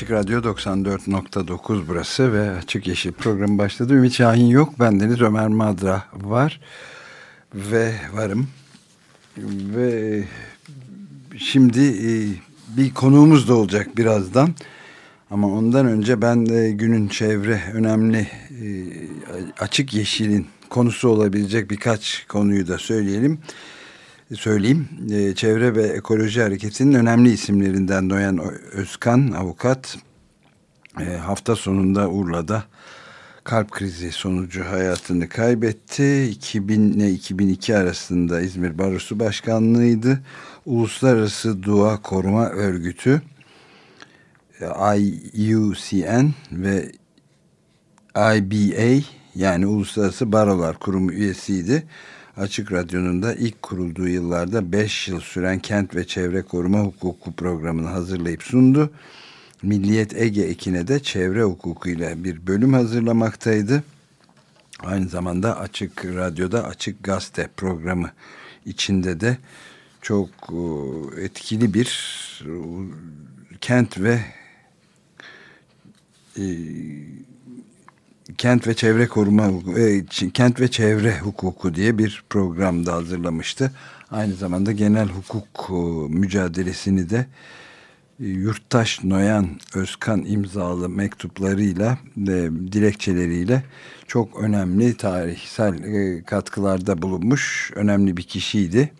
Açık Radyo 94.9 burası ve Açık Yeşil programı başladı. Ümit Şahin yok, bendeniz Ömer Madra var ve varım. Ve şimdi e, bir konuğumuz da olacak birazdan. Ama ondan önce ben de günün çevre önemli e, açık yeşilin konusu olabilecek birkaç konuyu da söyleyelim. Söyleyeyim. E, çevre ve Ekoloji Hareketi'nin önemli isimlerinden Noyan Özkan, avukat, hafta sonunda Urla'da kalp krizi sonucu hayatını kaybetti. 2000 ile 2002 arasında İzmir Barosu Başkanlığı'ydı. Uluslararası Dua Koruma Örgütü IUCN ve IBA yani Uluslararası Barolar Kurumu üyesiydi. Açık Radyo'nun da ilk kurulduğu yıllarda 5 yıl süren kent ve çevre koruma hukuku programını hazırlayıp sundu. Milliyet Ege ekine de çevre hukukuyla bir bölüm hazırlamaktaydı. Aynı zamanda Açık Radyo'da Açık Gazete programı içinde de çok e, etkili bir e, kent ve e, kent ve çevre koruma e, kent ve çevre hukuku diye bir programda hazırlamıştı. Aynı zamanda genel hukuk mücadelesini de Yurttaş Noyan Özkan imzalı mektuplarıyla ve dilekçeleriyle çok önemli tarihsel e, katkılarda bulunmuş önemli bir kişiydi.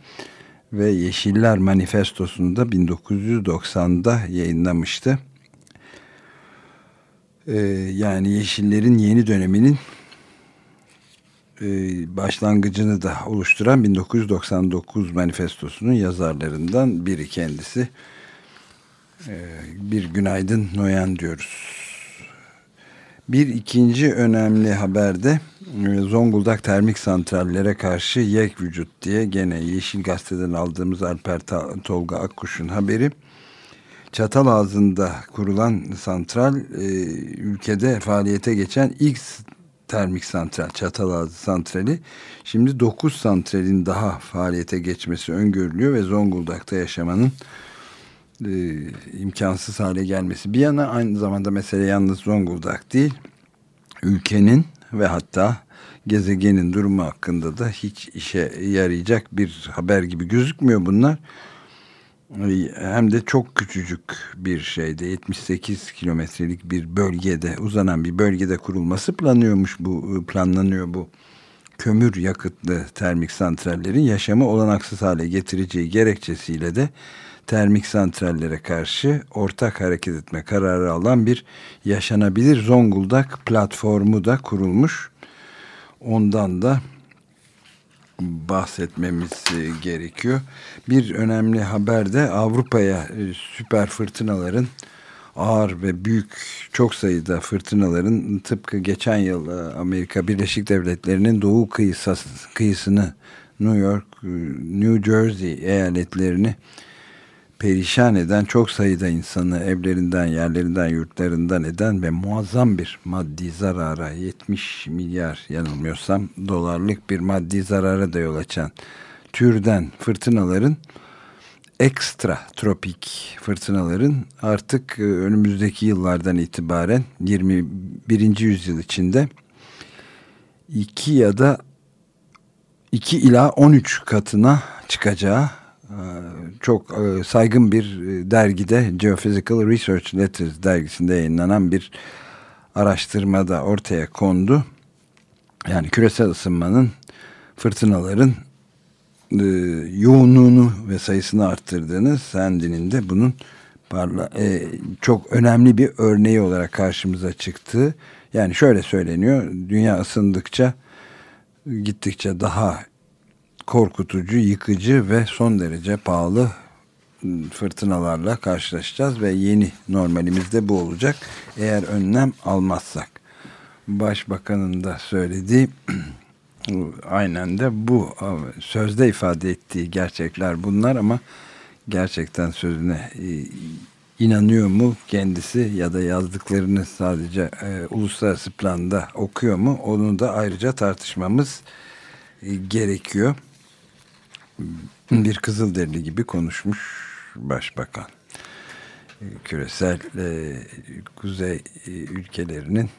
Ve Yeşiller Manifestosu'nu da 1990'da yayınlamıştı. Ee, yani Yeşillerin yeni döneminin e, başlangıcını da oluşturan 1999 manifestosunun yazarlarından biri kendisi. Ee, bir günaydın Noyan diyoruz. Bir ikinci önemli haberde e, Zonguldak termik santrallere karşı yek vücut diye gene Yeşil Gazete'den aldığımız Alper Tolga Akkuş'un haberi. Çatal ağzında kurulan santral e, ülkede faaliyete geçen ilk termik santral Çatalazı santrali şimdi 9 santralin daha faaliyete geçmesi öngörülüyor ve Zonguldak'ta yaşamanın e, imkansız hale gelmesi. Bir yana aynı zamanda mesele yalnız Zonguldak değil, ülkenin ve hatta gezegenin durumu hakkında da hiç işe yarayacak bir haber gibi gözükmüyor bunlar. Hem de çok küçücük bir şeyde 78 kilometrelik bir bölgede uzanan bir bölgede kurulması planlıyormuş bu planlanıyor bu kömür yakıtlı termik santrallerin yaşamı olanaksız hale getireceği gerekçesiyle de termik santrallere karşı ortak hareket etme kararı alan bir yaşanabilir Zonguldak platformu da kurulmuş. Ondan da bahsetmemiz gerekiyor. Bir önemli haber de Avrupa'ya e, süper fırtınaların ağır ve büyük çok sayıda fırtınaların tıpkı geçen yıl e, Amerika Birleşik Devletleri'nin doğu kıyısı, kıyısını New York, e, New Jersey eyaletlerini perişan eden çok sayıda insanı evlerinden, yerlerinden, yurtlarından eden ve muazzam bir maddi zarara 70 milyar yanılmıyorsam dolarlık bir maddi zarara da yol açan türden fırtınaların ekstra tropik fırtınaların artık e, önümüzdeki yıllardan itibaren 21. yüzyıl içinde 2 ya da 2 ila 13 katına çıkacağı çok e, saygın bir e, dergide Geophysical Research Letters dergisinde yayınlanan bir araştırmada ortaya kondu. Yani küresel ısınmanın fırtınaların e, yoğunluğunu ve sayısını arttırdığını Sandy'nin de bunun parla, e, çok önemli bir örneği olarak karşımıza çıktı. Yani şöyle söyleniyor dünya ısındıkça gittikçe daha korkutucu, yıkıcı ve son derece pahalı fırtınalarla karşılaşacağız ve yeni normalimizde bu olacak eğer önlem almazsak. Başbakanın da söylediği aynen de bu sözde ifade ettiği gerçekler bunlar ama gerçekten sözüne inanıyor mu kendisi ya da yazdıklarını sadece e, uluslararası planda okuyor mu onu da ayrıca tartışmamız e, gerekiyor. Bir Kızılderili gibi konuşmuş başbakan. E, küresel e, kuzey e, ülkelerinin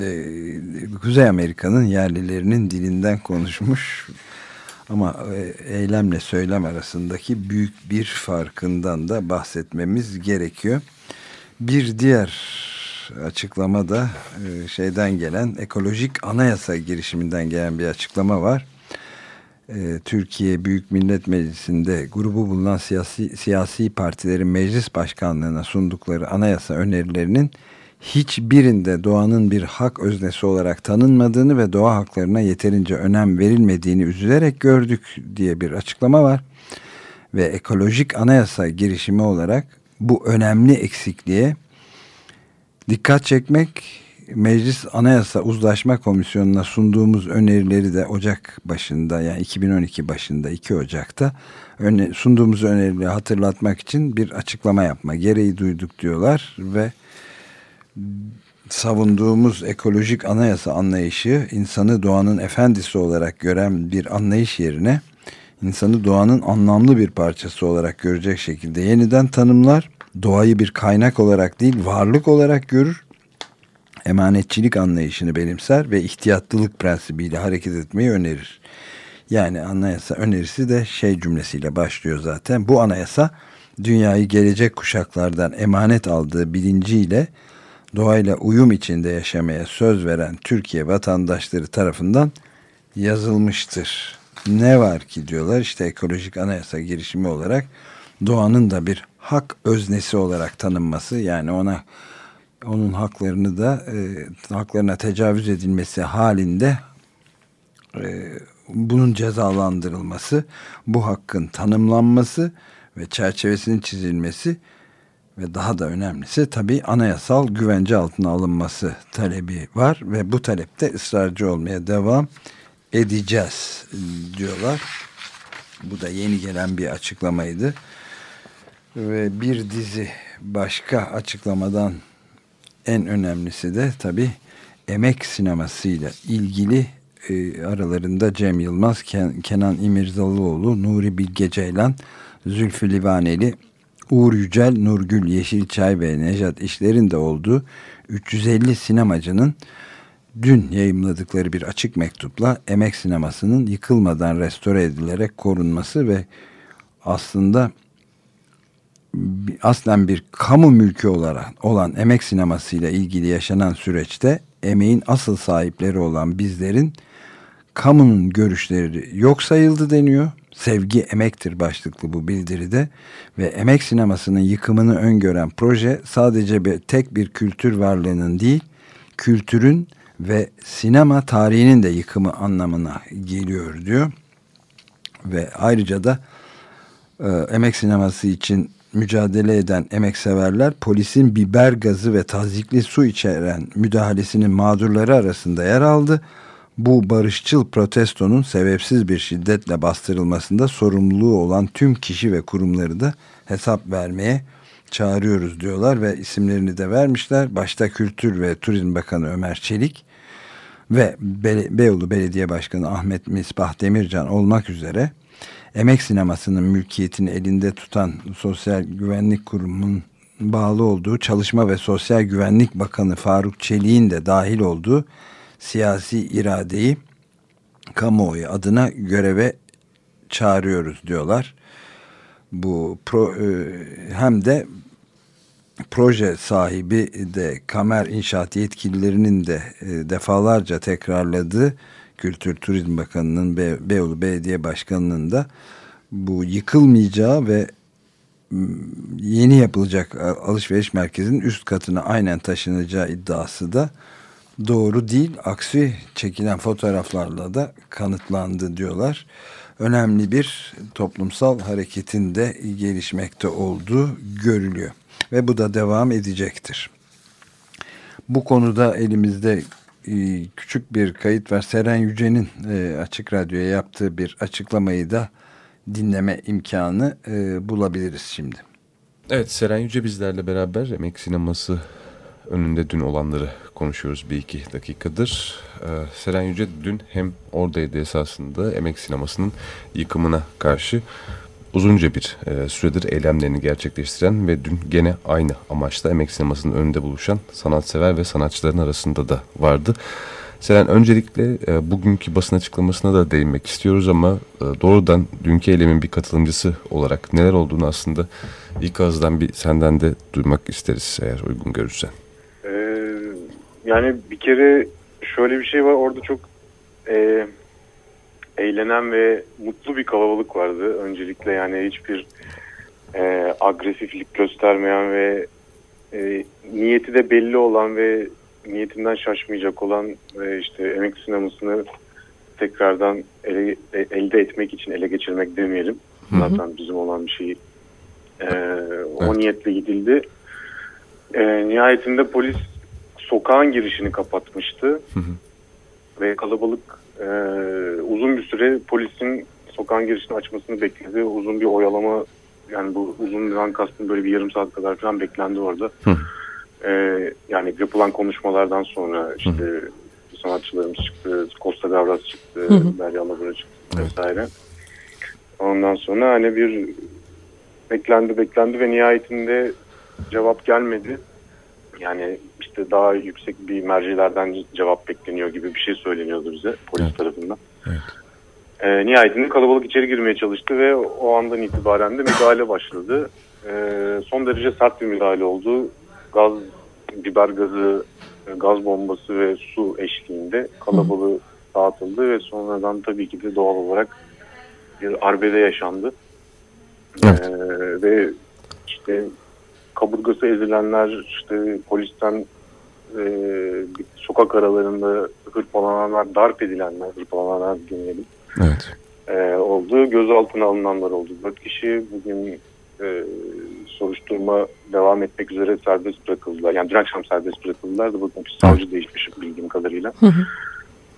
e, Kuzey Amerika'nın yerlilerinin dilinden konuşmuş ama e, eylemle söylem arasındaki büyük bir farkından da bahsetmemiz gerekiyor. Bir diğer açıklama da şeyden gelen ekolojik anayasa girişiminden gelen bir açıklama var. E, Türkiye Büyük Millet Meclisi'nde grubu bulunan siyasi, siyasi partilerin meclis başkanlığına sundukları anayasa önerilerinin hiçbirinde doğanın bir hak öznesi olarak tanınmadığını ve doğa haklarına yeterince önem verilmediğini üzülerek gördük diye bir açıklama var. Ve ekolojik anayasa girişimi olarak bu önemli eksikliğe dikkat çekmek Meclis Anayasa Uzlaşma Komisyonu'na sunduğumuz önerileri de Ocak başında yani 2012 başında 2 Ocak'ta öne, sunduğumuz önerileri hatırlatmak için bir açıklama yapma gereği duyduk diyorlar ve savunduğumuz ekolojik anayasa anlayışı insanı doğanın efendisi olarak gören bir anlayış yerine insanı doğanın anlamlı bir parçası olarak görecek şekilde yeniden tanımlar, doğayı bir kaynak olarak değil varlık olarak görür, emanetçilik anlayışını benimser ve ihtiyatlılık prensibiyle hareket etmeyi önerir. Yani anayasa önerisi de şey cümlesiyle başlıyor zaten. Bu anayasa dünyayı gelecek kuşaklardan emanet aldığı bilinciyle doğayla uyum içinde yaşamaya söz veren Türkiye vatandaşları tarafından yazılmıştır. Ne var ki diyorlar işte ekolojik anayasa girişimi olarak doğanın da bir hak öznesi olarak tanınması yani ona onun haklarını da e, haklarına tecavüz edilmesi halinde e, bunun cezalandırılması, bu hakkın tanımlanması ve çerçevesinin çizilmesi ve daha da önemlisi tabi anayasal güvence altına alınması talebi var ve bu talepte ısrarcı olmaya devam edeceğiz diyorlar. Bu da yeni gelen bir açıklamaydı. Ve bir dizi başka açıklamadan en önemlisi de tabi emek sinemasıyla ilgili e, aralarında Cem Yılmaz, Ken, Kenan İmirzalıoğlu, Nuri Bilge Ceylan, Zülfü Livaneli Uğur Yücel, Nurgül Yeşilçay ve Nejat İşler'in de olduğu 350 sinemacının dün yayımladıkları bir açık mektupla emek sinemasının yıkılmadan restore edilerek korunması ve aslında aslen bir kamu mülkü olarak olan emek sineması ile ilgili yaşanan süreçte emeğin asıl sahipleri olan bizlerin kamunun görüşleri yok sayıldı deniyor Sevgi Emektir başlıklı bu bildiride ve emek sinemasının yıkımını öngören proje sadece bir, tek bir kültür varlığının değil, kültürün ve sinema tarihinin de yıkımı anlamına geliyor diyor. Ve ayrıca da e, emek sineması için mücadele eden emekseverler polisin biber gazı ve tazikli su içeren müdahalesinin mağdurları arasında yer aldı bu barışçıl protestonun sebepsiz bir şiddetle bastırılmasında sorumluluğu olan tüm kişi ve kurumları da hesap vermeye çağırıyoruz diyorlar ve isimlerini de vermişler. Başta Kültür ve Turizm Bakanı Ömer Çelik ve Be Beyoğlu Belediye Başkanı Ahmet Misbah Demircan olmak üzere emek sinemasının mülkiyetini elinde tutan Sosyal Güvenlik Kurumu'nun bağlı olduğu Çalışma ve Sosyal Güvenlik Bakanı Faruk Çelik'in de dahil olduğu siyasi iradeyi kamuoyu adına göreve çağırıyoruz diyorlar. Bu pro, e, hem de proje sahibi de Kamer İnşaat yetkililerinin de e, defalarca tekrarladığı Kültür Turizm Bakanı'nın Be Beyoğlu Belediye Başkanı'nın da bu yıkılmayacağı ve yeni yapılacak alışveriş merkezinin üst katına aynen taşınacağı iddiası da doğru değil. Aksi çekilen fotoğraflarla da kanıtlandı diyorlar. önemli bir toplumsal hareketin de gelişmekte olduğu görülüyor. Ve bu da devam edecektir. Bu konuda elimizde küçük bir kayıt var. Seren Yüce'nin e, Açık Radyo'ya yaptığı bir açıklamayı da dinleme imkanı e, bulabiliriz şimdi. Evet Seren Yüce bizlerle beraber emek sineması önünde dün olanları konuşuyoruz bir iki dakikadır. Seren Yüce dün hem oradaydı esasında emek sinemasının yıkımına karşı uzunca bir e, süredir eylemlerini gerçekleştiren ve dün gene aynı amaçla emek sinemasının önünde buluşan sanatsever ve sanatçıların arasında da vardı. Selen öncelikle e, bugünkü basın açıklamasına da değinmek istiyoruz ama e, doğrudan dünkü eylemin bir katılımcısı olarak neler olduğunu aslında ilk ağızdan bir senden de duymak isteriz eğer uygun görürsen. Ee, yani bir kere şöyle bir şey var orada çok e, eğlenen ve mutlu bir kalabalık vardı. Öncelikle yani hiçbir e, agresiflik göstermeyen ve e, niyeti de belli olan ve niyetinden şaşmayacak olan ve işte emek sinemasını tekrardan ele, e, elde etmek için ele geçirmek demeyelim. Hı hı. Zaten bizim olan bir şey. E, o evet. niyetle gidildi. E, nihayetinde polis sokağın girişini kapatmıştı. Hı hı. Ve kalabalık e, uzun bir süre polisin sokağın girişini açmasını bekledi. Uzun bir oyalama yani bu uzun bir kastım böyle bir yarım saat kadar falan beklendi orada. Hı. E, yani yapılan konuşmalardan sonra işte hı. sanatçılarımız çıktı, Costa Gavras çıktı, Derya Labura çıktı vesaire. Ondan sonra hani bir beklendi beklendi ve nihayetinde cevap gelmedi. Yani işte daha yüksek bir mercilerden cevap bekleniyor gibi bir şey söyleniyordu bize polis evet. tarafından. Evet. E, nihayetinde kalabalık içeri girmeye çalıştı ve o andan itibaren de müdahale başladı. E, son derece sert bir müdahale oldu. Gaz, biber gazı, gaz bombası ve su eşliğinde kalabalığı dağıtıldı ve sonradan tabii ki de doğal olarak bir arbede yaşandı. Evet. E, ve işte kaburgası ezilenler, işte polisten e, sokak aralarında hırpalananlar, darp edilenler, hırpalananlar dinleyelim. Evet. E, oldu. Gözaltına alınanlar oldu. Dört kişi bugün e, soruşturma devam etmek üzere serbest bırakıldılar. Yani dün akşam serbest bırakıldılar da bugün savcı değişmiş bildiğim kadarıyla. Hı hı.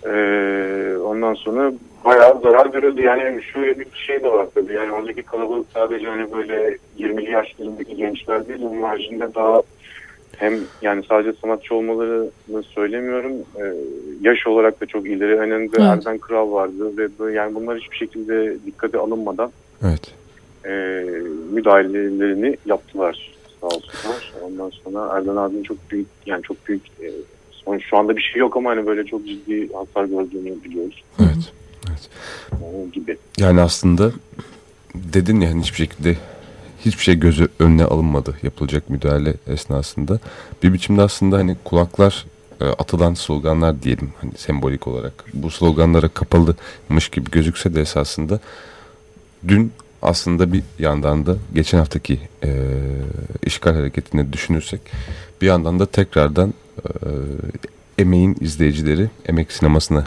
Ee, ondan sonra bayağı zarar görüldü. Yani şöyle bir şey de var tabii. Yani oradaki kalabalık sadece hani böyle 20'li yaşlarındaki gençler değil. Onun haricinde daha hem yani sadece sanatçı olmalarını söylemiyorum. Ee, yaş olarak da çok ileri. Önünde evet. Erden Kral vardı ve böyle, yani bunlar hiçbir şekilde dikkate alınmadan evet. e, müdahalelerini yaptılar sağ olsunlar. Ondan sonra Erden abinin çok büyük yani çok büyük e, son, şu anda bir şey yok ama hani böyle çok ciddi hasar gördüğünü biliyoruz. Evet. evet. Onun gibi. Yani aslında dedin ya hani hiçbir şekilde hiçbir şey gözü önüne alınmadı yapılacak müdahale esnasında. Bir biçimde aslında hani kulaklar e, atılan sloganlar diyelim hani sembolik olarak bu sloganlara kapalıymış gibi gözükse de esasında dün aslında bir yandan da geçen haftaki e, işgal hareketini düşünürsek bir yandan da tekrardan e, emeğin izleyicileri emek sinemasına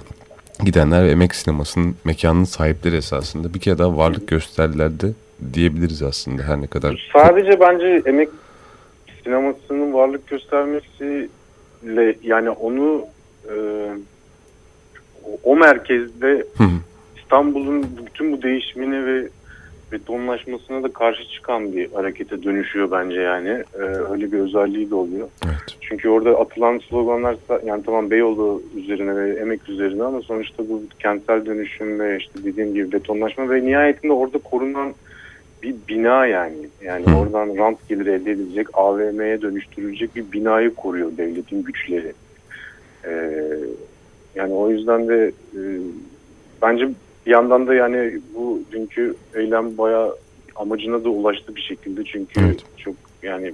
gidenler ve emek sinemasının mekanının sahipleri esasında bir kere daha varlık gösterdiler de diyebiliriz aslında her ne kadar. Sadece bence emek sinemasının varlık göstermesiyle yani onu e, o merkezde İstanbul'un bütün bu değişimine ve betonlaşmasına da karşı çıkan bir harekete dönüşüyor bence yani. Ee, öyle bir özelliği de oluyor. Evet. Çünkü orada atılan sloganlar yani tamam Beyoğlu üzerine ve emek üzerine ama sonuçta bu kentsel dönüşüm ve işte dediğim gibi betonlaşma ve nihayetinde orada korunan bir bina yani. Yani Hı. oradan rant geliri elde edilecek, AVM'ye dönüştürülecek bir binayı koruyor devletin güçleri. Ee, yani o yüzden de e, bence bir yandan da yani bu dünkü eylem bayağı amacına da ulaştı bir şekilde. Çünkü evet. çok yani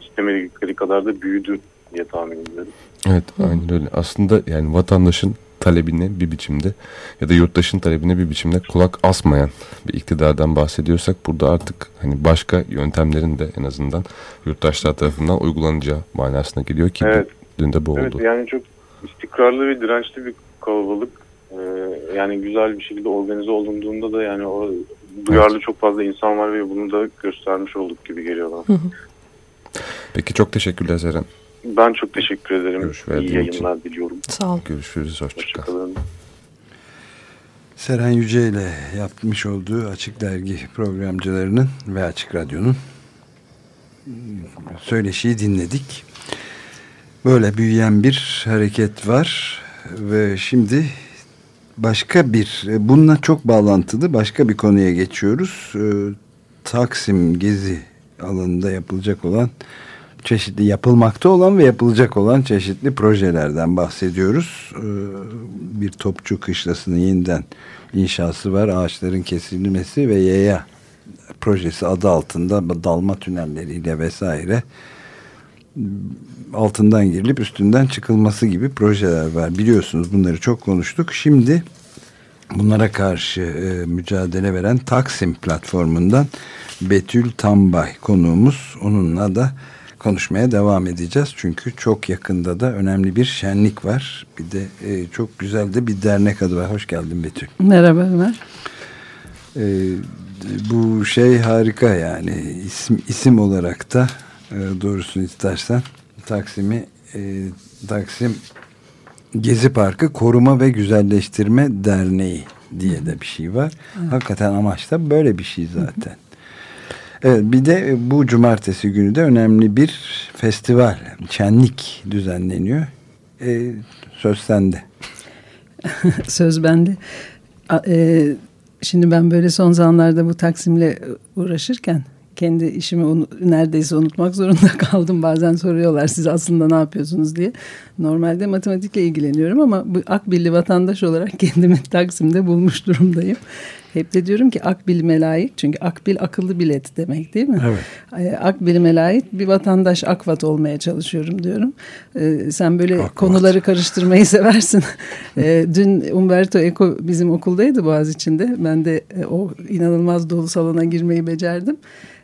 istemedikleri kadar da büyüdü diye tahmin ediyorum. Evet aynen öyle. Aslında yani vatandaşın talebine bir biçimde ya da yurttaşın talebine bir biçimde kulak asmayan bir iktidardan bahsediyorsak burada artık hani başka yöntemlerin de en azından yurttaşlar tarafından uygulanacağı manasına geliyor ki evet. dün de bu evet, oldu. Yani çok istikrarlı ve dirençli bir kalabalık E, yani güzel bir şekilde organize olunduğunda da yani o duyarlı evet. çok fazla insan var ve bunu da göstermiş olduk gibi geliyor bana. Peki çok teşekkürler Zeren. Ben çok teşekkür ederim. Görüş İyi yayınlar için. diliyorum. Sağ ol. Görüşürüz. Hoşçakalın. Hoşçakalın. Seren Yüce ile yapmış olduğu Açık Dergi programcılarının ve Açık Radyo'nun söyleşiyi dinledik. Böyle büyüyen bir hareket var ve şimdi başka bir bununla çok bağlantılı başka bir konuya geçiyoruz. Ee, Taksim Gezi alanında yapılacak olan çeşitli yapılmakta olan ve yapılacak olan çeşitli projelerden bahsediyoruz. Ee, bir topçu kışlasının yeniden inşası var. Ağaçların kesilmesi ve yaya projesi adı altında dalma tünelleriyle vesaire altından girilip üstünden çıkılması gibi projeler var. Biliyorsunuz bunları çok konuştuk. Şimdi bunlara karşı e, mücadele veren Taksim platformundan Betül Tambay konuğumuz. Onunla da konuşmaya devam edeceğiz. Çünkü çok yakında da önemli bir şenlik var. Bir de e, çok güzel de bir dernek adı var. Hoş geldin Betül. Merhaba Ömer. E, bu şey harika yani isim, isim olarak da e, doğrusunu istersen Taksim'i e, Taksim Gezi Parkı Koruma ve Güzelleştirme Derneği diye de bir şey var. Evet. Hakikaten amaç da böyle bir şey zaten. Evet, bir de bu cumartesi günü de önemli bir festival, şenlik düzenleniyor. Ee, söz sende. söz bende. E, şimdi ben böyle son zamanlarda bu Taksim'le uğraşırken kendi işimi neredeyse unutmak zorunda kaldım. Bazen soruyorlar siz aslında ne yapıyorsunuz diye. Normalde matematikle ilgileniyorum ama bu Akbilli vatandaş olarak kendimi Taksim'de bulmuş durumdayım. Hep de diyorum ki akbilime layık çünkü akbil akıllı bilet demek değil mi? Evet. Akbilime layık bir vatandaş akvat olmaya çalışıyorum diyorum. Ee, sen böyle akvat. konuları karıştırmayı seversin. ee, dün Umberto Eco bizim okuldaydı Boğaz içinde. Ben de e, o inanılmaz dolu salona girmeyi becerdim.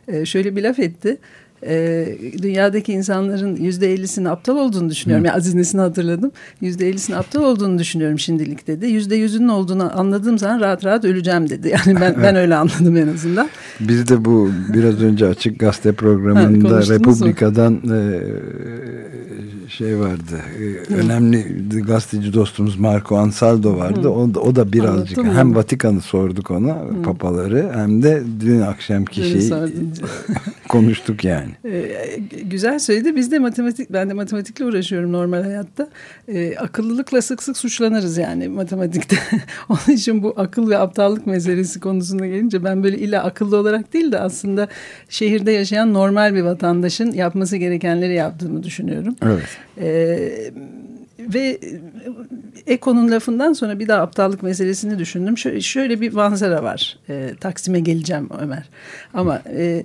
Ee, şöyle bir laf etti e, dünyadaki insanların yüzde ellisini aptal olduğunu düşünüyorum. Yani Aziz Nesin'i hatırladım. Yüzde ellisini aptal olduğunu düşünüyorum şimdilik dedi. Yüzde yüzünün olduğunu anladığım zaman rahat rahat öleceğim dedi. Yani ben ben öyle anladım en azından. Biz de bu biraz önce Açık Gazete programında ha, Republika'dan e, şey vardı. E, önemli gazeteci dostumuz Marco Ansaldo vardı. O da, o da birazcık Anlattım hem Vatikan'ı sorduk ona Hı. papaları hem de dün akşamki şeyi konuştuk yani. Ee, güzel söyledi. Biz de matematik ben de matematikle uğraşıyorum normal hayatta. Ee, akıllılıkla sık sık suçlanırız yani matematikte. Onun için bu akıl ve aptallık meselesi konusunda gelince ben böyle illa akıllı olarak değil de aslında şehirde yaşayan normal bir vatandaşın yapması gerekenleri yaptığını düşünüyorum. Evet. Ee, ve Eko'nun lafından sonra bir daha aptallık meselesini düşündüm. Şöyle, şöyle bir manzara var. E, Taksim'e geleceğim Ömer. Ama e,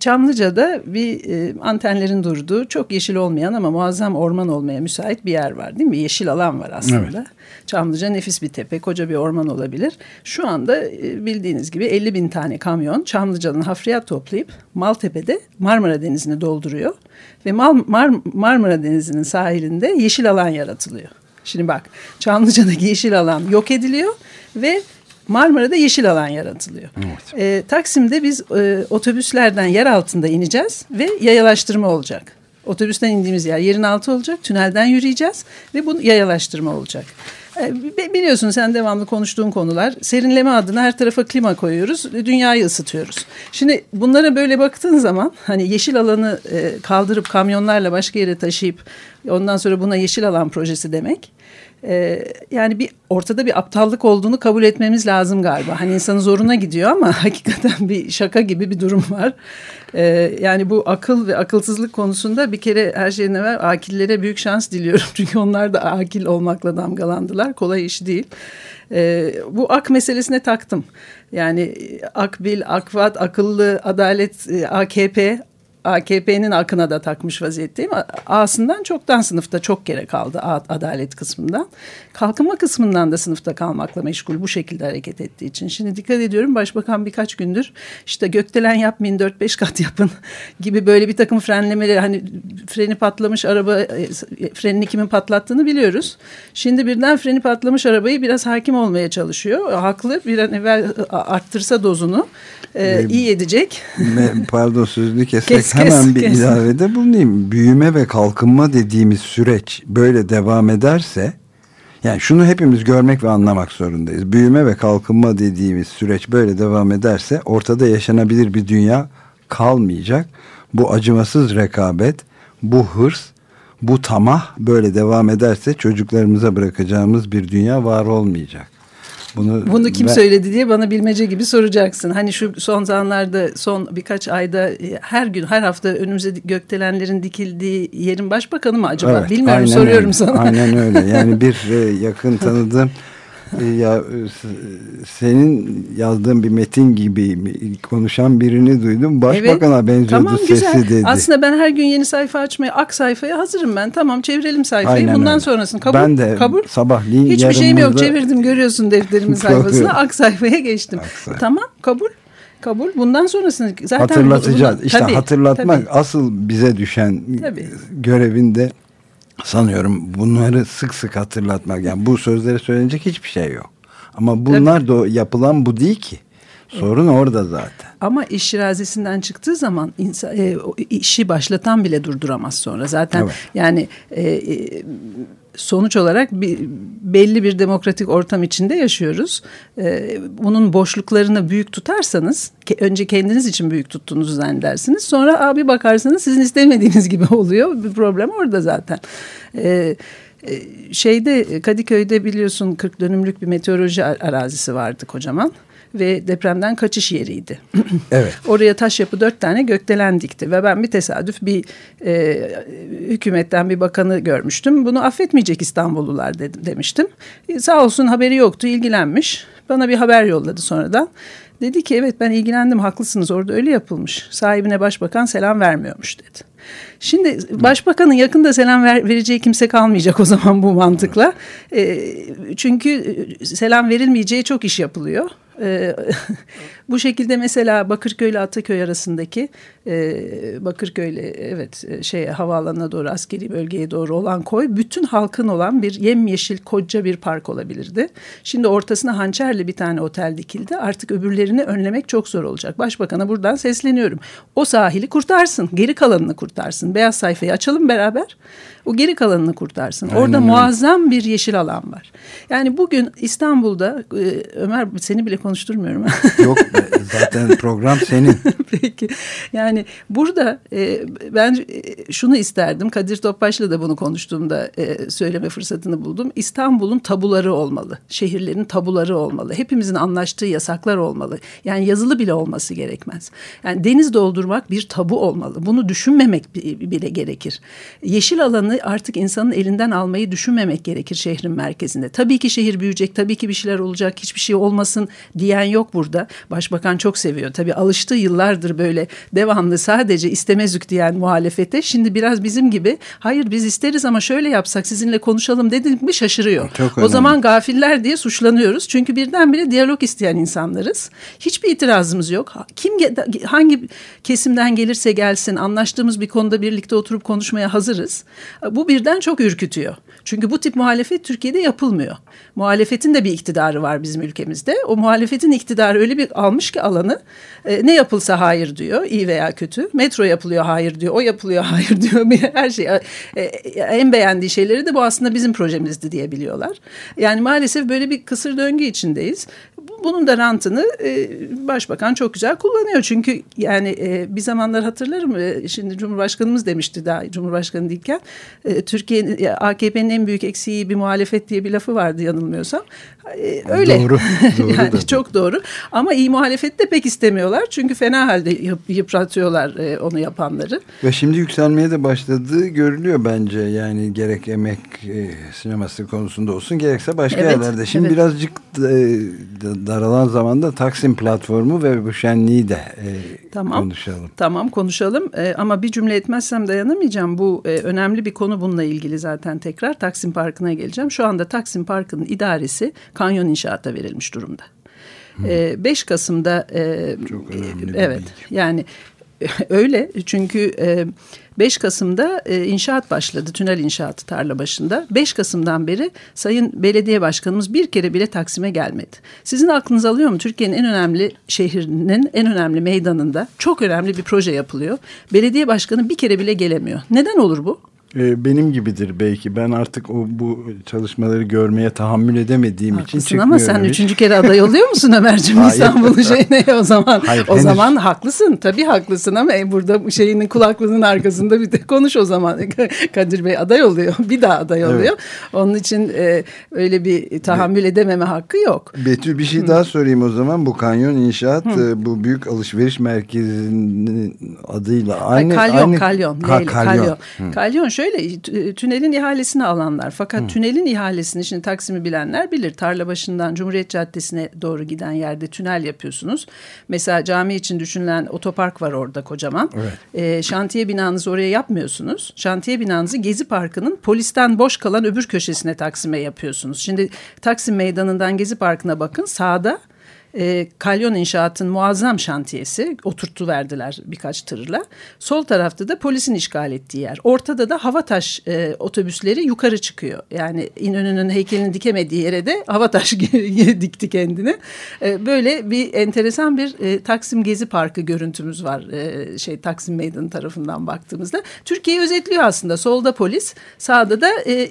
Çamlıca'da bir e, antenlerin durduğu çok yeşil olmayan ama muazzam orman olmaya müsait bir yer var değil mi? Yeşil alan var aslında. Evet. Çamlıca nefis bir tepe, koca bir orman olabilir. Şu anda e, bildiğiniz gibi 50 bin tane kamyon Çamlıca'dan hafriyat toplayıp Maltepe'de Marmara Denizi'ni dolduruyor. Ve Mal Mar Marmara Denizi'nin sahilinde yeşil alan yaratılıyor. Şimdi bak Çamlıca'daki yeşil alan yok ediliyor ve Marmara'da yeşil alan yaratılıyor. Evet. E, Taksim'de biz e, otobüslerden yer altında ineceğiz ve yayalaştırma olacak. Otobüsten indiğimiz yer yerin altı olacak. Tünelden yürüyeceğiz ve bu yayalaştırma olacak. E, biliyorsun sen devamlı konuştuğun konular. Serinleme adına her tarafa klima koyuyoruz. Dünyayı ısıtıyoruz. Şimdi bunlara böyle baktığın zaman hani yeşil alanı e, kaldırıp kamyonlarla başka yere taşıyıp ondan sonra buna yeşil alan projesi demek ee, yani bir ortada bir aptallık olduğunu kabul etmemiz lazım galiba. Hani insanın zoruna gidiyor ama hakikaten bir şaka gibi bir durum var. Ee, yani bu akıl ve akılsızlık konusunda bir kere her şeyden evvel akillere büyük şans diliyorum. Çünkü onlar da akil olmakla damgalandılar. Kolay iş değil. Ee, bu ak meselesine taktım. Yani Akbil, Akvat, Akıllı, Adalet, e, AKP AKP'nin akına da takmış vaziyetteyim. A'sından çoktan sınıfta çok kere kaldı adalet kısmından. Kalkınma kısmından da sınıfta kalmakla meşgul bu şekilde hareket ettiği için. Şimdi dikkat ediyorum başbakan birkaç gündür işte gökdelen yapmayın 4-5 kat yapın gibi böyle bir takım frenlemeleri hani freni patlamış araba e, frenini kimin patlattığını biliyoruz. Şimdi birden freni patlamış arabayı biraz hakim olmaya çalışıyor. Haklı bir an evvel arttırsa dozunu e, iyi edecek. Pardon sözünü kesmek kes, hemen kes, bir kes. ilavede bulunayım. Büyüme ve kalkınma dediğimiz süreç böyle devam ederse yani şunu hepimiz görmek ve anlamak zorundayız. Büyüme ve kalkınma dediğimiz süreç böyle devam ederse ortada yaşanabilir bir dünya kalmayacak. Bu acımasız rekabet, bu hırs, bu tamah böyle devam ederse çocuklarımıza bırakacağımız bir dünya var olmayacak. Bunu, Bunu kim ben... söyledi diye bana bilmece gibi soracaksın. Hani şu son zamanlarda son birkaç ayda e, her gün her hafta önümüze gökdelenlerin dikildiği yerin başbakanı mı acaba? Evet, Bilmiyorum soruyorum öyle. sana. Aynen öyle. Yani bir e, yakın tanıdığım ya senin yazdığın bir metin gibi konuşan birini duydum. Başbakan'a evet, benziyordu tamam, sesi güzel. dedi. Aslında ben her gün yeni sayfa açmaya ak sayfaya hazırım ben. Tamam çevirelim sayfayı. Aynen Bundan öyle. sonrasını kabul. Ben de kabul. sabahleyin Hiçbir şeyim yok çevirdim görüyorsun defterimin sayfasına. ak sayfaya geçtim. Ak Tamam kabul. Kabul. Bundan sonrasını zaten hatırlatacağız. Bunu, işte tabii, hatırlatmak tabii. asıl bize düşen tabii. görevinde sanıyorum bunları sık sık hatırlatmak. Yani bu sözleri söylenecek hiçbir şey yok. Ama bunlar evet. da yapılan bu değil ki. Sorun evet. orada zaten. Ama iş şirazesinden çıktığı zaman insan, e, işi başlatan bile durduramaz sonra. Zaten evet. yani e, e, sonuç olarak bir, belli bir demokratik ortam içinde yaşıyoruz. Ee, bunun boşluklarını büyük tutarsanız ke, önce kendiniz için büyük tuttuğunuzu zannedersiniz. Sonra abi bakarsanız sizin istemediğiniz gibi oluyor. Bir problem orada zaten. Ee, e, şeyde Kadıköy'de biliyorsun 40 dönümlük bir meteoroloji arazisi vardı kocaman ve depremden kaçış yeriydi. Evet. Oraya taş yapı dört tane gökdelen dikti ve ben bir tesadüf bir e, hükümetten bir bakanı görmüştüm. Bunu affetmeyecek İstanbullular dedim, demiştim. E, sağ olsun haberi yoktu ilgilenmiş. Bana bir haber yolladı sonradan. Dedi ki evet ben ilgilendim haklısınız orada öyle yapılmış. Sahibine başbakan selam vermiyormuş dedi. Şimdi başbakanın yakında selam ver, vereceği kimse kalmayacak o zaman bu mantıkla. E, çünkü selam verilmeyeceği çok iş yapılıyor. E, bu şekilde mesela Bakırköy ile Ataköy arasındaki e, Bakırköy ile evet e, şey havaalanına doğru askeri bölgeye doğru olan koy bütün halkın olan bir yemyeşil koca bir park olabilirdi. Şimdi ortasına hançerli bir tane otel dikildi. Artık öbürlerini önlemek çok zor olacak. Başbakan'a buradan sesleniyorum. O sahili kurtarsın. Geri kalanını kurtarsın. Beyaz sayfayı açalım beraber. O geri kalanını kurtarsın. Aynen Orada muazzam bir yeşil alan var. Yani bugün İstanbul'da e, Ömer seni bile konuşturmuyorum. Yok zaten program senin. Peki. Yani burada e, ben e, şunu isterdim. Kadir Topbaş'la da bunu konuştuğumda e, söyleme fırsatını buldum. İstanbul'un tabuları olmalı. Şehirlerin tabuları olmalı. Hepimizin anlaştığı yasaklar olmalı. Yani yazılı bile olması gerekmez. Yani deniz doldurmak bir tabu olmalı. Bunu düşünmemek bile gerekir. Yeşil alanı artık insanın elinden almayı düşünmemek gerekir şehrin merkezinde. Tabii ki şehir büyüyecek, tabii ki bir şeyler olacak, hiçbir şey olmasın diyen yok burada. Başbakan çok seviyor. Tabii alıştığı yıllardır böyle devamlı sadece istemezük diyen muhalefete. Şimdi biraz bizim gibi hayır biz isteriz ama şöyle yapsak sizinle konuşalım dedik mi şaşırıyor. Çok o zaman gafiller diye suçlanıyoruz. Çünkü birdenbire diyalog isteyen insanlarız. Hiçbir itirazımız yok. Kim hangi kesimden gelirse gelsin anlaştığımız bir konuda birlikte oturup konuşmaya hazırız. Bu birden çok ürkütüyor. Çünkü bu tip muhalefet Türkiye'de yapılmıyor. Muhalefetin de bir iktidarı var bizim ülkemizde. O muhalefetin iktidarı öyle bir almış ki alanı e, ne yapılsa hayır diyor iyi veya kötü. Metro yapılıyor hayır diyor. O yapılıyor hayır diyor. Her şey e, en beğendiği şeyleri de bu aslında bizim projemizdi diyebiliyorlar. Yani maalesef böyle bir kısır döngü içindeyiz. Bunun da rantını e, başbakan çok güzel kullanıyor. Çünkü yani e, bir zamanlar hatırlarım e, şimdi Cumhurbaşkanımız demişti daha Cumhurbaşkanı değilken e, Türkiye'nin AKP'nin en büyük eksiği bir muhalefet diye bir lafı vardı yanılmıyorsam. E, öyle. Doğru. doğru yani da. çok doğru. Ama iyi muhalefet de pek istemiyorlar. Çünkü fena halde yıpratıyorlar e, onu yapanları. Ve şimdi yükselmeye de başladığı görülüyor bence. Yani gerek emek e, sineması konusunda olsun gerekse başka evet, yerlerde. Şimdi evet. birazcık e, daralan zamanda Taksim platformu ve bu şenliği de e, tamam. konuşalım. Tamam konuşalım e, ama bir cümle etmezsem dayanamayacağım. Bu e, önemli bir konu bununla ilgili zaten tekrar Taksim Parkı'na geleceğim. Şu anda Taksim Parkı'nın idaresi kanyon inşaata verilmiş durumda. Hmm. E, 5 Kasım'da e, Çok önemli evet yani öyle çünkü e, 5 Kasım'da e, inşaat başladı. Tünel inşaatı tarla başında. 5 Kasım'dan beri Sayın Belediye Başkanımız bir kere bile Taksim'e gelmedi. Sizin aklınız alıyor mu? Türkiye'nin en önemli şehrinin en önemli meydanında çok önemli bir proje yapılıyor. Belediye Başkanı bir kere bile gelemiyor. Neden olur bu? Ee, benim gibidir belki. Ben artık o bu çalışmaları görmeye tahammül edemediğim Haklısın için ama sen hiç. üçüncü kere aday oluyor musun Ömerciğim İstanbul'un şeyine o zaman? Hayır, o henüz. zaman haklısın tabii haklısın ama e, burada şeyinin kulaklığının arkasında bir de konuş o zaman. Kadir Bey aday oluyor. Bir daha aday oluyor. Evet. Onun için e, öyle bir tahammül edememe hakkı yok. Betül bir şey Hı. daha sorayım o zaman. Bu kanyon inşaat e, bu büyük alışveriş merkezinin adıyla aynı. kalyon, aynı, kalyon, ha, kalyon. Kalyon. kalyon şöyle tünelin ihalesini alanlar. Fakat Hı. tünelin ihalesini şimdi Taksim'i bilenler bilir. Tarlabaşı'ndan Cumhuriyet Caddesi'ne doğru giden yerde tünel yapıyorsunuz. Mesela cami için düşünülen otopark var orada kocaman. Evet. E, şantiye binanızı oraya yapmıyorsunuz. Şantiye binanızı Gezi Parkı'nın polisten boş kalan öbür köşesine Taksim'e yapıyorsunuz. Şimdi Taksim Meydanı'ndan Gezi Parkı'na bakın sağda e, Kalyon İnşaat'ın muazzam şantiyesi oturttu verdiler birkaç tırla. Sol tarafta da polisin işgal ettiği yer. Ortada da Havataş e, otobüsleri yukarı çıkıyor. Yani İnönü'nün heykelini dikemediği yere de Havataş dikti kendini. E, böyle bir enteresan bir e, Taksim Gezi Parkı görüntümüz var. E, şey Taksim Meydanı tarafından baktığımızda. Türkiye'yi özetliyor aslında. Solda polis, sağda da e,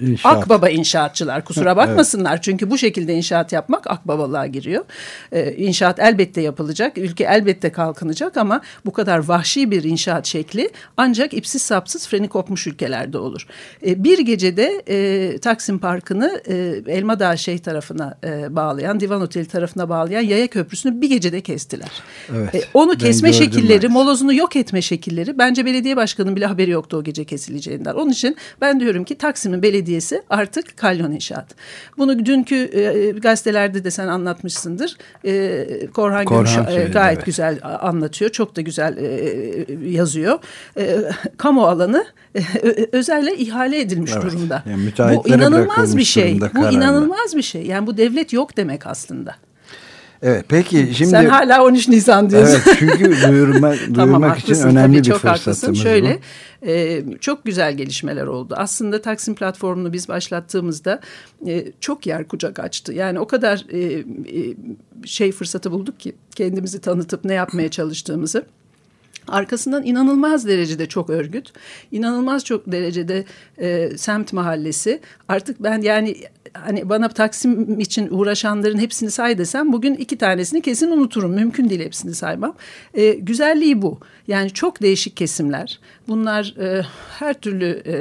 İnşaat. Akbaba inşaatçılar. Kusura bakmasınlar. evet. Çünkü bu şekilde inşaat yapmak akbabalığa giriyor gerekiyor. E, inşaat elbette yapılacak, ülke elbette kalkınacak ama bu kadar vahşi bir inşaat şekli ancak ipsiz sapsız freni kopmuş ülkelerde olur. E, bir gecede e, Taksim Parkı'nı e, Elmadağ şey tarafına e, bağlayan, Divan Oteli tarafına bağlayan yaya köprüsünü bir gecede kestiler. Evet, e, onu kesme şekilleri, ben. molozunu yok etme şekilleri bence belediye başkanının bile haberi yoktu o gece kesileceğinden. Onun için ben diyorum ki Taksim'in belediyesi artık kalyon inşaat. Bunu dünkü e, gazetelerde de sen anlatmışsın anlatmışsındır. E, Korhan, Korhan Gümüş e, gayet evet. güzel anlatıyor. Çok da güzel e, yazıyor. E, kamu alanı e, özelle ihale edilmiş evet. durumda. Yani bu inanılmaz bir şey. Bu inanılmaz bir şey. Yani bu devlet yok demek aslında. Evet peki şimdi... Sen hala 13 Nisan diyorsun. Evet çünkü duyurma, duyurmak tamam, için önemli tabii, bir çok fırsatımız haklısın. Şöyle, bu. E, çok güzel gelişmeler oldu. Aslında Taksim platformunu biz başlattığımızda e, çok yer kucak açtı. Yani o kadar e, e, şey fırsatı bulduk ki kendimizi tanıtıp ne yapmaya çalıştığımızı. Arkasından inanılmaz derecede çok örgüt, inanılmaz çok derecede e, semt mahallesi. Artık ben yani hani bana Taksim için uğraşanların hepsini say desem bugün iki tanesini kesin unuturum. Mümkün değil hepsini saymam. E, güzelliği bu. Yani çok değişik kesimler. Bunlar e, her türlü e,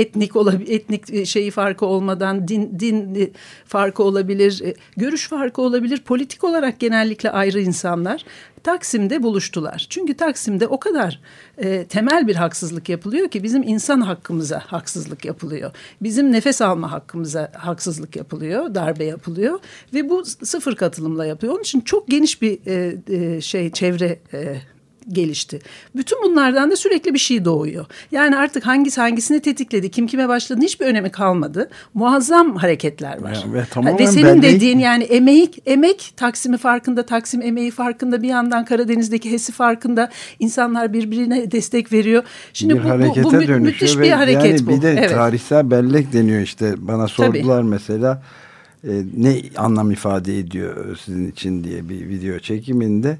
etnik olabilir, etnik şeyi farkı olmadan din din farkı olabilir, e, görüş farkı olabilir. Politik olarak genellikle ayrı insanlar. Taksim'de buluştular. Çünkü Taksim'de o kadar e, temel bir haksızlık yapılıyor ki bizim insan hakkımıza haksızlık yapılıyor. Bizim nefes alma hakkımıza haksızlık yapılıyor, darbe yapılıyor ve bu sıfır katılımla yapıyor. Onun için çok geniş bir e, e, şey çevre e, gelişti. Bütün bunlardan da sürekli bir şey doğuyor. Yani artık hangisi hangisini tetikledi, kim kime başladı hiçbir önemi kalmadı. Muazzam hareketler var. Ya, ve, ve senin dediğin yani emek, emek Taksim'i farkında, Taksim emeği farkında, bir yandan Karadeniz'deki HES'i farkında insanlar birbirine destek veriyor. Şimdi bir bu, bu, bu mü, müthiş bir hareket yani bu. Bir de evet. tarihsel bellek deniyor işte. Bana sordular Tabii. mesela e, ne anlam ifade ediyor sizin için diye bir video çekiminde.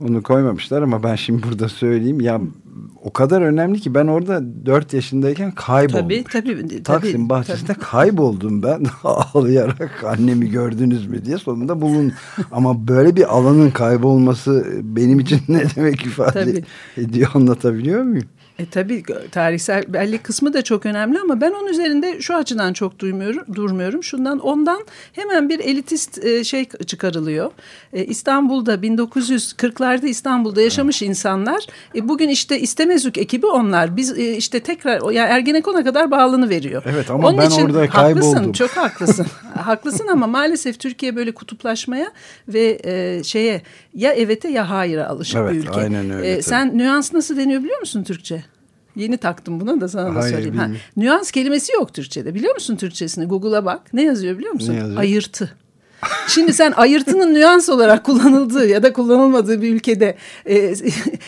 Onu koymamışlar ama ben şimdi burada söyleyeyim. Ya o kadar önemli ki ben orada 4 yaşındayken kayboldum. Tabii tabii. Taksim tabii, bahçesinde tabii. kayboldum ben ağlayarak annemi gördünüz mü diye sonunda bulun. ama böyle bir alanın kaybolması benim için ne demek ifade tabii. ediyor anlatabiliyor muyum? E tabii tarihsel belli kısmı da çok önemli ama ben onun üzerinde şu açıdan çok duymuyorum, durmuyorum. Şundan ondan hemen bir elitist e, şey çıkarılıyor. E, İstanbul'da 1940'larda İstanbul'da yaşamış insanlar e, bugün işte istemezük ekibi onlar. Biz e, işte tekrar yani Ergenekon'a kadar bağlını veriyor. Evet ama onun ben için, orada kayboldum. Haklısın çok haklısın. haklısın ama maalesef Türkiye böyle kutuplaşmaya ve e, şeye ya evete ya hayır'a alışık evet, bir ülke. Aynen öyle. E, sen nüans nasıl deniyor biliyor musun Türkçe? Yeni taktım buna da sana da Hayır, söyleyeyim. Ha, nüans kelimesi yok Türkçe'de. Biliyor musun Türkçesini? Google'a bak. Ne yazıyor biliyor musun? Ne yazıyor? Ayırtı. Şimdi sen ayırtının nüans olarak kullanıldığı ya da kullanılmadığı bir ülkede e,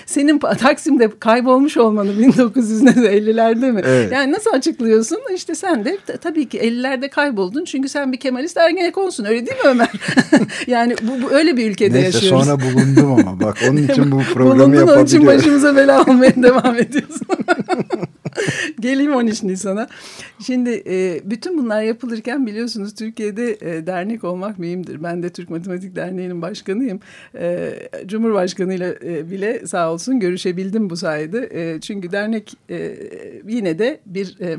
senin Taksim'de kaybolmuş olmanı 1950'lerde mi? Evet. Yani nasıl açıklıyorsun? İşte sen de tabii ki 50'lerde kayboldun çünkü sen bir Kemalist Ergenekon'sun öyle değil mi Ömer? yani bu, bu öyle bir ülkede Neyse, yaşıyoruz. sonra bulundum ama bak onun için bu programı Bulundun yapabiliyorum. onun için başımıza bela almaya devam ediyorsun. Geleyim 13 Nisan'a. Şimdi e, bütün bunlar yapılırken biliyorsunuz Türkiye'de e, dernek olmak mühimdir. Ben de Türk Matematik Derneği'nin başkanıyım. E, Cumhurbaşkanıyla e, bile sağ olsun görüşebildim bu sayede. E, çünkü dernek e, yine de bir... E,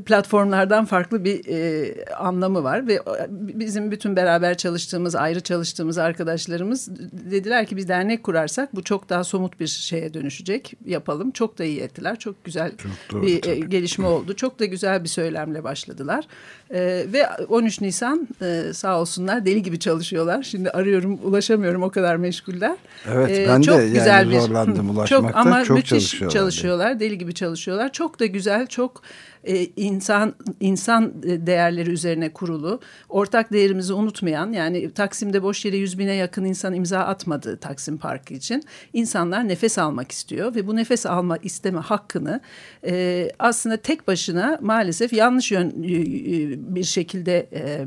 platformlardan farklı bir e, anlamı var ve bizim bütün beraber çalıştığımız, ayrı çalıştığımız arkadaşlarımız dediler ki biz dernek kurarsak bu çok daha somut bir şeye dönüşecek. Yapalım. Çok da iyi ettiler. Çok güzel çok doğru, bir e, gelişme oldu. Çok da güzel bir söylemle başladılar. E, ve 13 Nisan e, sağ olsunlar deli gibi çalışıyorlar. Şimdi arıyorum, ulaşamıyorum o kadar meşguller. Evet E, ben çok de güzel yani bir, zorlandım ulaşmakta. Çok, ama çok müthiş çalışıyorlar. çalışıyorlar. Deli gibi çalışıyorlar. Çok da güzel, çok e, insan insan değerleri üzerine kurulu. Ortak değerimizi unutmayan yani Taksim'de boş yere yüz bine yakın insan imza atmadı Taksim Parkı için. İnsanlar nefes almak istiyor ve bu nefes alma isteme hakkını e, aslında tek başına maalesef yanlış yön bir şekilde e,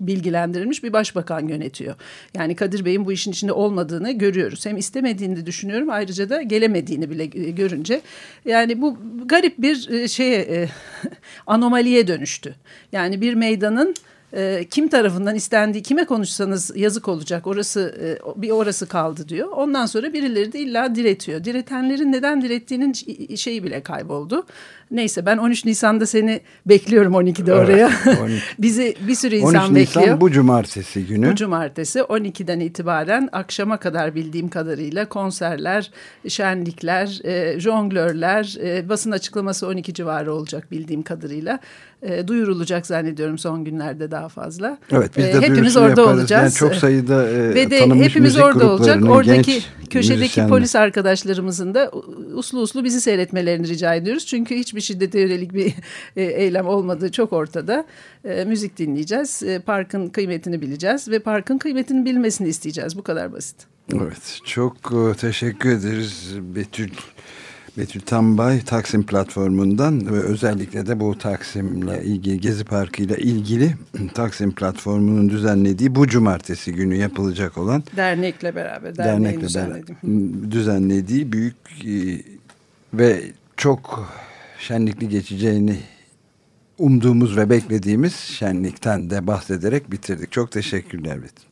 bilgilendirilmiş bir başbakan yönetiyor. Yani Kadir Bey'in bu işin içinde olmadığını görüyoruz. Hem istemediğini düşünüyorum ayrıca da gelemediğini bile görünce yani bu garip bir şeye anomaliye dönüştü. Yani bir meydanın e, kim tarafından istendiği kime konuşsanız yazık olacak orası e, bir orası kaldı diyor. Ondan sonra birileri de illa diretiyor. Diretenlerin neden direttiğinin şeyi bile kayboldu. Neyse ben 13 Nisan'da seni bekliyorum 12'de oraya. Evet, 12. Bizi bir sürü insan 13 Nisan bekliyor. bu cumartesi günü. Bu cumartesi 12'den itibaren akşama kadar bildiğim kadarıyla konserler, şenlikler, e, jonglörler, e, basın açıklaması 12 civarı olacak bildiğim kadarıyla. E, duyurulacak zannediyorum son günlerde daha fazla. Evet biz de e, hepimiz orada yaparız. olacağız. Yani çok sayıda e, Ve de tanınmış hepimiz müzik orada olacak. Oradaki köşedeki müzisyenler. polis arkadaşlarımızın da uslu uslu bizi seyretmelerini rica ediyoruz. Çünkü hiçbir şiddete yönelik bir e, eylem olmadığı çok ortada. E, müzik dinleyeceğiz. E, parkın kıymetini bileceğiz ve parkın kıymetini bilmesini isteyeceğiz. Bu kadar basit. Evet çok e, teşekkür ederiz Betül. Betül Tambay Taksim platformundan ve özellikle de bu Taksim'le ilgili Gezi Parkı ile ilgili Taksim platformunun düzenlediği bu cumartesi günü yapılacak olan dernekle beraber dernekle beraber düzenlediği büyük e, ve çok şenlikli geçeceğini umduğumuz ve beklediğimiz şenlikten de bahsederek bitirdik. Çok teşekkürler Betül.